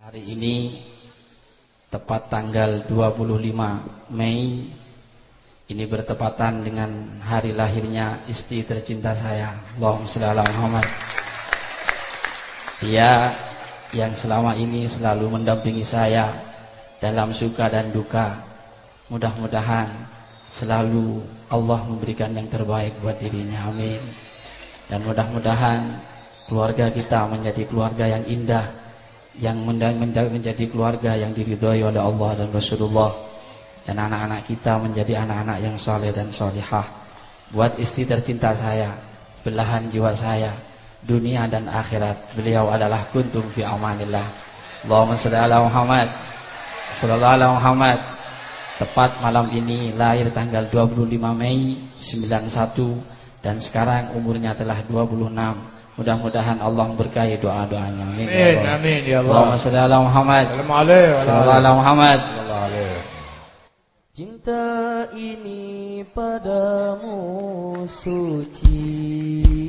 Hari ini tepat tanggal 25 Mei ini bertepatan dengan hari lahirnya istri tercinta saya Allahumma shalli ala Muhammad. Dia yang selama ini selalu mendampingi saya dalam suka dan duka. Mudah-mudahan selalu Allah memberikan yang terbaik buat dirinya amin. Dan mudah-mudahan keluarga kita menjadi keluarga yang indah yang menjadi keluarga yang diridhoi oleh Allah dan Rasulullah. Dan anak-anak kita menjadi anak-anak yang soleh dan solihah buat istri tercinta saya belahan jiwa saya dunia dan akhirat. Beliau adalah kuntum fi amanillah. Allahumma salli ala Muhammad. Sallallahu ala Muhammad. Tepat malam ini lahir tanggal 25 Mei 91 dan sekarang umurnya telah 26 Mudah-mudahan Allah memberkahi doa-doanya. Amin. Amin. Ya amin ya Allah. Allahumma shalli ala Muhammad. Sallallahu ala Muhammad. Cinta ini padamu suci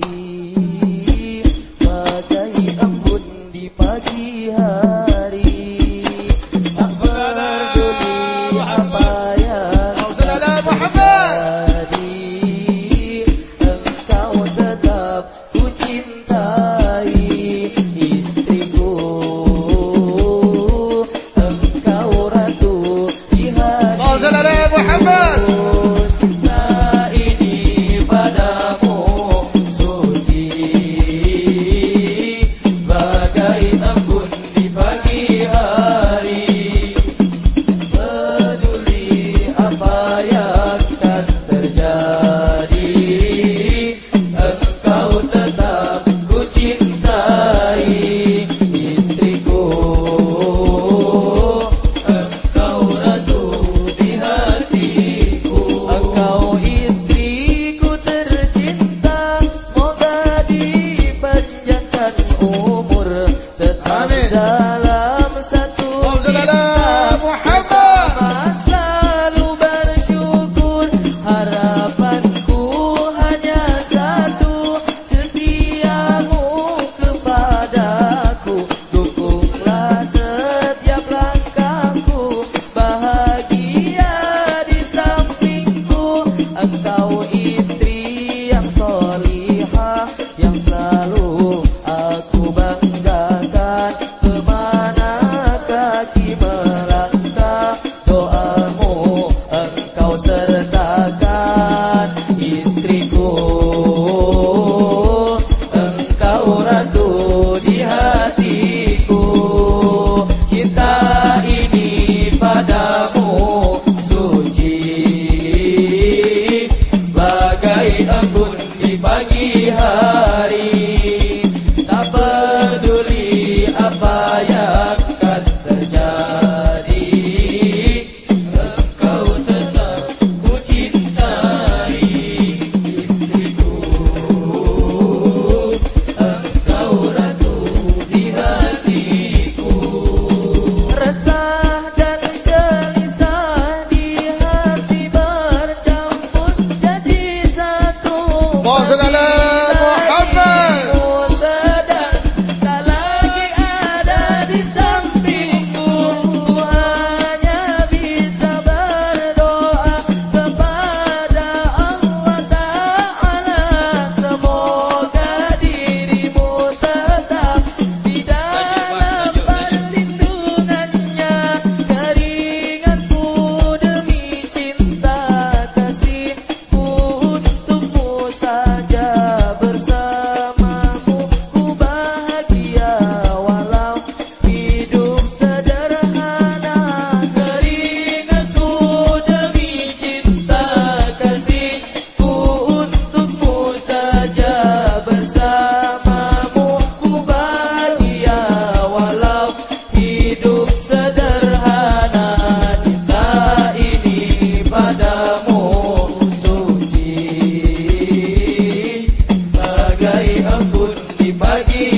aquí.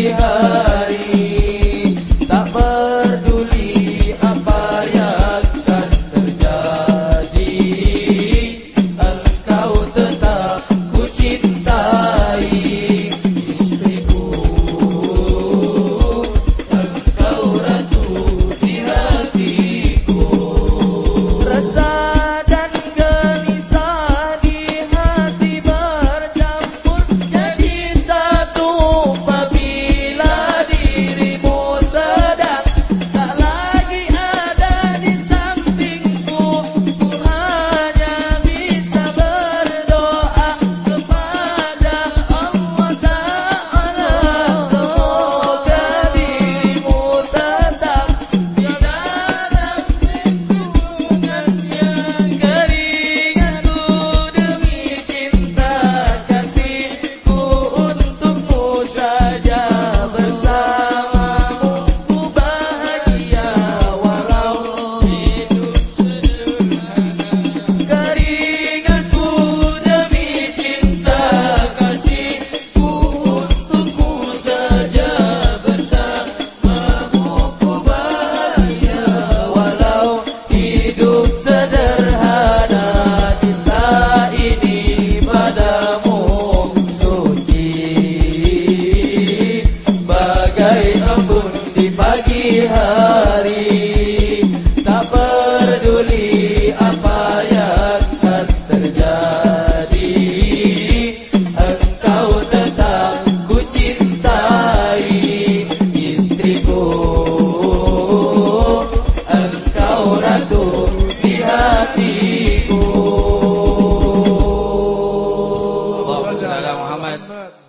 Amen.